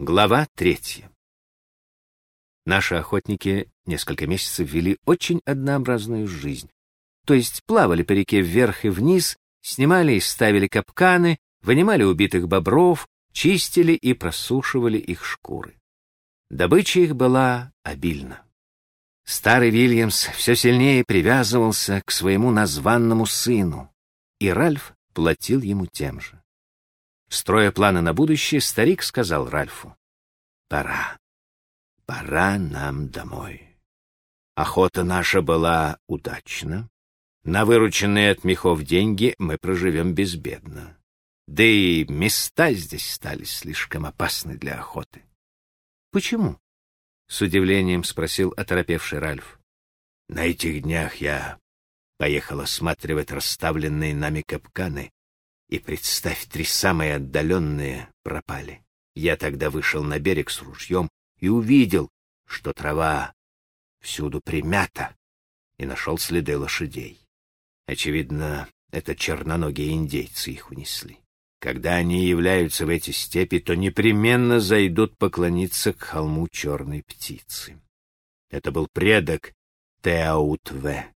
Глава третья. Наши охотники несколько месяцев вели очень однообразную жизнь. То есть плавали по реке вверх и вниз, снимали и ставили капканы, вынимали убитых бобров, чистили и просушивали их шкуры. Добыча их была обильна. Старый Вильямс все сильнее привязывался к своему названному сыну, и Ральф платил ему тем же. Строя планы на будущее, старик сказал Ральфу, «Пора, пора нам домой. Охота наша была удачна. На вырученные от мехов деньги мы проживем безбедно. Да и места здесь стали слишком опасны для охоты». «Почему?» — с удивлением спросил оторопевший Ральф. «На этих днях я поехал осматривать расставленные нами капканы и представь, три самые отдаленные пропали. Я тогда вышел на берег с ружьем и увидел, что трава всюду примята, и нашел следы лошадей. Очевидно, это черноногие индейцы их унесли. Когда они являются в эти степи, то непременно зайдут поклониться к холму черной птицы. Это был предок Теаутве,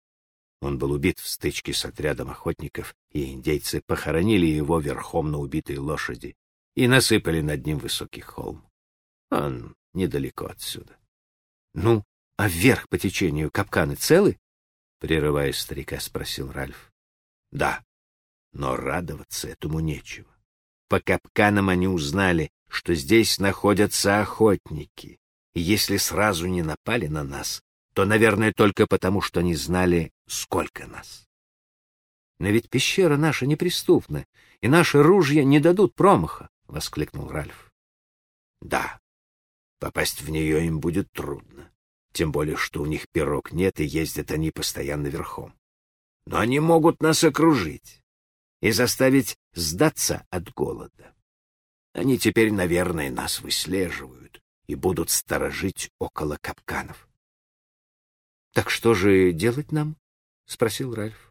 он был убит в стычке с отрядом охотников, и индейцы похоронили его верхом на убитой лошади и насыпали над ним высокий холм. Он недалеко отсюда. — Ну, а вверх по течению капканы целы? — прерывая старика, спросил Ральф. — Да, но радоваться этому нечего. По капканам они узнали, что здесь находятся охотники, и если сразу не напали на нас, то, наверное, только потому, что не знали, сколько нас. Но ведь пещера наша неприступна, и наши ружья не дадут промаха, — воскликнул Ральф. Да, попасть в нее им будет трудно, тем более, что у них пирог нет, и ездят они постоянно верхом. Но они могут нас окружить и заставить сдаться от голода. Они теперь, наверное, нас выслеживают и будут сторожить около капканов. — Так что же делать нам? — спросил Ральф. —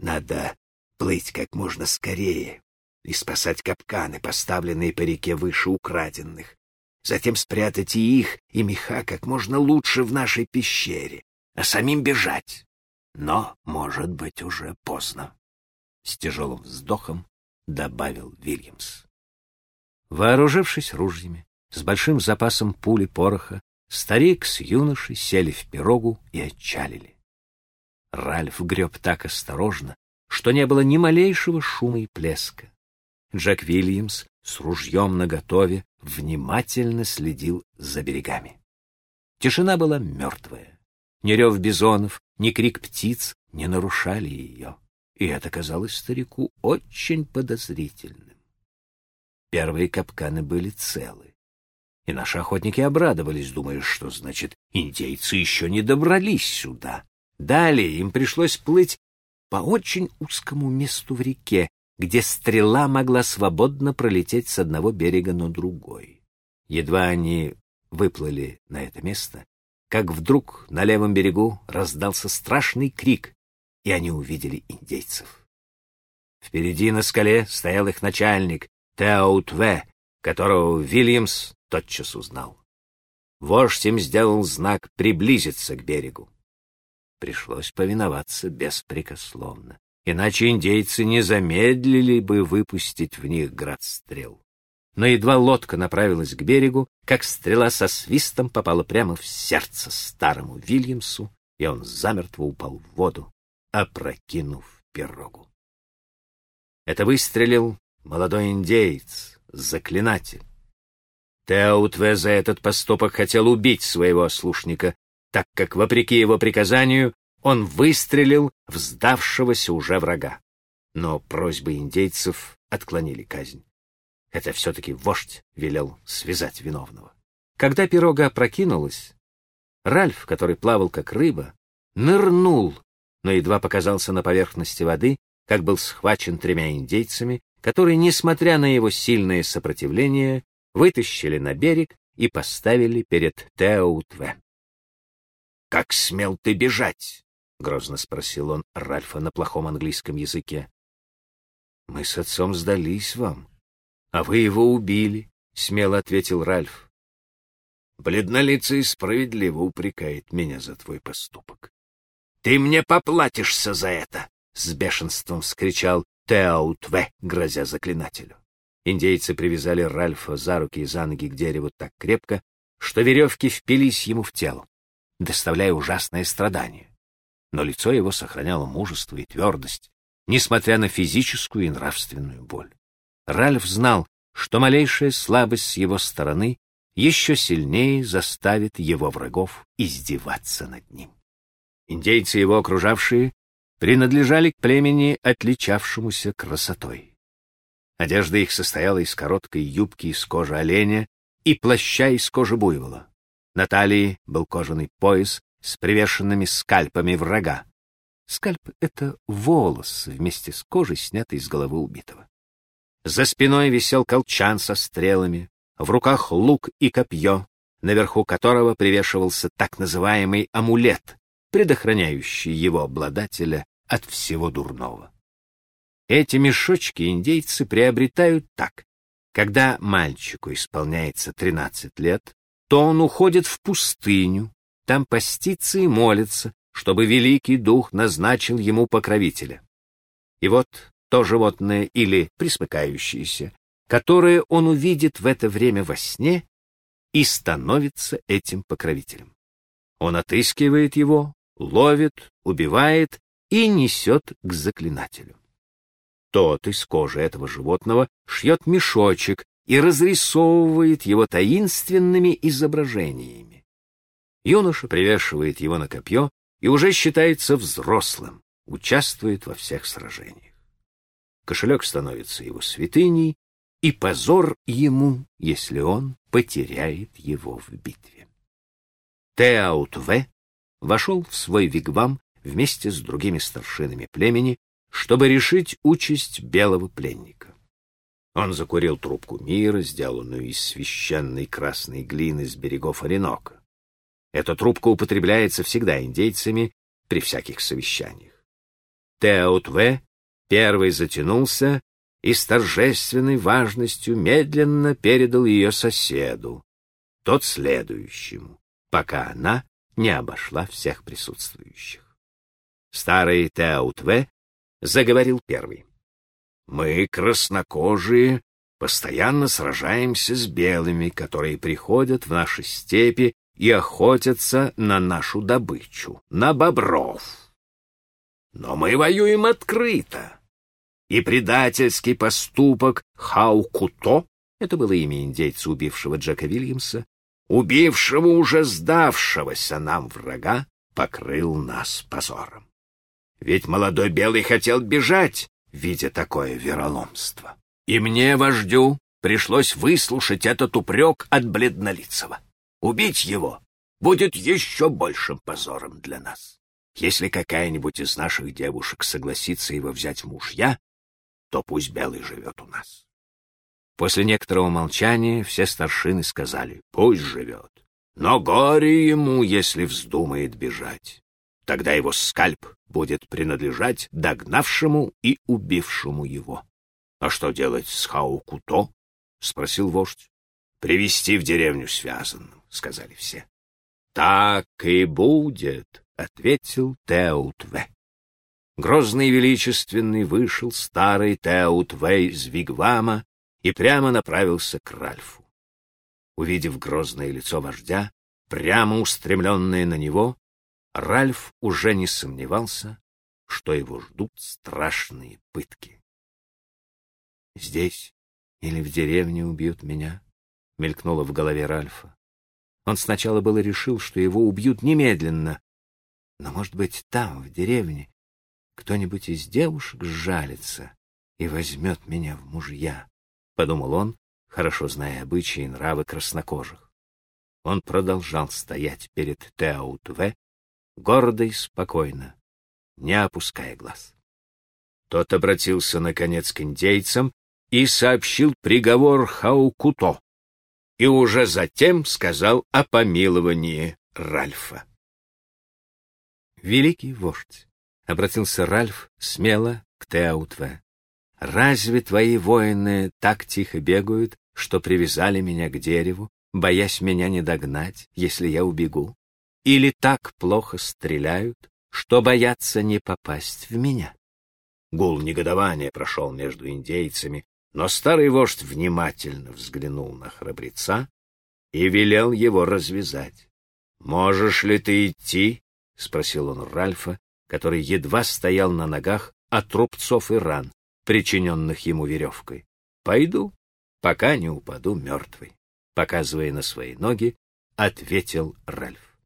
Надо плыть как можно скорее и спасать капканы, поставленные по реке выше украденных. Затем спрятать и их, и меха как можно лучше в нашей пещере, а самим бежать. Но, может быть, уже поздно. С тяжелым вздохом добавил Вильямс. Вооружившись ружьями, с большим запасом пули пороха, Старик с юношей сели в пирогу и отчалили. Ральф греб так осторожно, что не было ни малейшего шума и плеска. Джек Вильямс с ружьем наготове внимательно следил за берегами. Тишина была мертвая. Ни рев бизонов, ни крик птиц не нарушали ее, и это казалось старику очень подозрительным. Первые капканы были целы. И наши охотники обрадовались, думая, что, значит, индейцы еще не добрались сюда. Далее им пришлось плыть по очень узкому месту в реке, где стрела могла свободно пролететь с одного берега на другой. Едва они выплыли на это место, как вдруг на левом берегу раздался страшный крик, и они увидели индейцев. Впереди на скале стоял их начальник, Теаутве, которого Вильямс тотчас узнал. Вождь им сделал знак приблизиться к берегу. Пришлось повиноваться беспрекословно, иначе индейцы не замедлили бы выпустить в них град стрел. Но едва лодка направилась к берегу, как стрела со свистом попала прямо в сердце старому Вильямсу, и он замертво упал в воду, опрокинув пирогу. Это выстрелил молодой индеец, заклинатель. Теутве за этот поступок хотел убить своего ослушника, так как, вопреки его приказанию, он выстрелил в сдавшегося уже врага. Но просьбы индейцев отклонили казнь. Это все-таки вождь велел связать виновного. Когда пирога опрокинулась, Ральф, который плавал как рыба, нырнул, но едва показался на поверхности воды, как был схвачен тремя индейцами, которые, несмотря на его сильное сопротивление, вытащили на берег и поставили перед Теутве. — Как смел ты бежать? — грозно спросил он Ральфа на плохом английском языке. — Мы с отцом сдались вам, а вы его убили, — смело ответил Ральф. «Бледнолицый справедливо упрекает меня за твой поступок. Ты мне поплатишься за это!» — с бешенством вскричал Теаутве, грозя заклинателю. Индейцы привязали Ральфа за руки и за ноги к дереву так крепко, что веревки впились ему в тело, доставляя ужасное страдание. Но лицо его сохраняло мужество и твердость, несмотря на физическую и нравственную боль. Ральф знал, что малейшая слабость с его стороны еще сильнее заставит его врагов издеваться над ним. Индейцы, его окружавшие, принадлежали к племени, отличавшемуся красотой. Одежда их состояла из короткой юбки из кожи оленя и плаща из кожи буйвола. На талии был кожаный пояс с привешенными скальпами врага. Скальп — это волос вместе с кожей, снятый с головы убитого. За спиной висел колчан со стрелами, в руках лук и копье, наверху которого привешивался так называемый амулет, предохраняющий его обладателя от всего дурного. Эти мешочки индейцы приобретают так. Когда мальчику исполняется 13 лет, то он уходит в пустыню, там постится и молится, чтобы Великий Дух назначил ему покровителя. И вот то животное или присмыкающееся, которое он увидит в это время во сне, и становится этим покровителем. Он отыскивает его, ловит, убивает и несет к заклинателю. Тот из кожи этого животного шьет мешочек и разрисовывает его таинственными изображениями. Юноша привешивает его на копье и уже считается взрослым, участвует во всех сражениях. Кошелек становится его святыней, и позор ему, если он потеряет его в битве. Теаутве вошел в свой вигвам вместе с другими старшинами племени, чтобы решить участь белого пленника. Он закурил трубку мира, сделанную из священной красной глины с берегов Оренока. Эта трубка употребляется всегда индейцами при всяких совещаниях. Теотве первый затянулся и с торжественной важностью медленно передал ее соседу, тот следующему, пока она не обошла всех присутствующих. Старый Теаутве заговорил первый. «Мы, краснокожие, постоянно сражаемся с белыми, которые приходят в наши степи и охотятся на нашу добычу, на бобров. Но мы воюем открыто. И предательский поступок Хаукуто, это было имя индейца, убившего Джека Вильямса, убившего уже сдавшегося нам врага, покрыл нас позором. Ведь молодой белый хотел бежать, видя такое вероломство. И мне, вождю, пришлось выслушать этот упрек от бледнолицего. Убить его будет еще большим позором для нас. Если какая-нибудь из наших девушек согласится его взять в мужья, то пусть белый живет у нас. После некоторого молчания все старшины сказали, пусть живет. Но горе ему, если вздумает бежать. Тогда его скальп будет принадлежать догнавшему и убившему его. — А что делать с Хаукуто? — спросил вождь. — Привести в деревню связанным, — сказали все. — Так и будет, — ответил Теутве. Грозный и величественный вышел старый Теутве из Вигвама и прямо направился к Ральфу. Увидев грозное лицо вождя, прямо устремленное на него, Ральф уже не сомневался, что его ждут страшные пытки. «Здесь или в деревне убьют меня?» — мелькнуло в голове Ральфа. Он сначала было решил, что его убьют немедленно, но, может быть, там, в деревне, кто-нибудь из девушек сжалится и возьмет меня в мужья подумал он, хорошо зная обычаи и нравы краснокожих. Он продолжал стоять перед Теаутве, гордо и спокойно, не опуская глаз. Тот обратился, наконец, к индейцам и сообщил приговор Хаукуто, и уже затем сказал о помиловании Ральфа. «Великий вождь», — обратился Ральф смело к Теаутве, Разве твои воины так тихо бегают, что привязали меня к дереву, боясь меня не догнать, если я убегу? Или так плохо стреляют, что боятся не попасть в меня? Гул негодования прошел между индейцами, но старый вождь внимательно взглянул на храбреца и велел его развязать. «Можешь ли ты идти?» — спросил он Ральфа, который едва стоял на ногах от рубцов и ран, причиненных ему веревкой. «Пойду, пока не упаду мертвый», — показывая на свои ноги, ответил Ральф.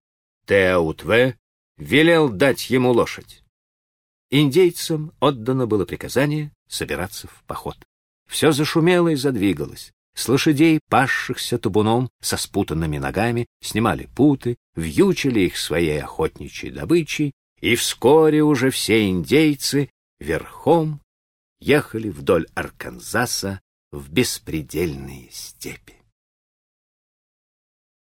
Теаутве велел дать ему лошадь. Индейцам отдано было приказание собираться в поход. Все зашумело и задвигалось. С лошадей, пасшихся табуном, со спутанными ногами, снимали путы, вьючили их своей охотничьей добычей, и вскоре уже все индейцы верхом ехали вдоль Арканзаса в беспредельные степи.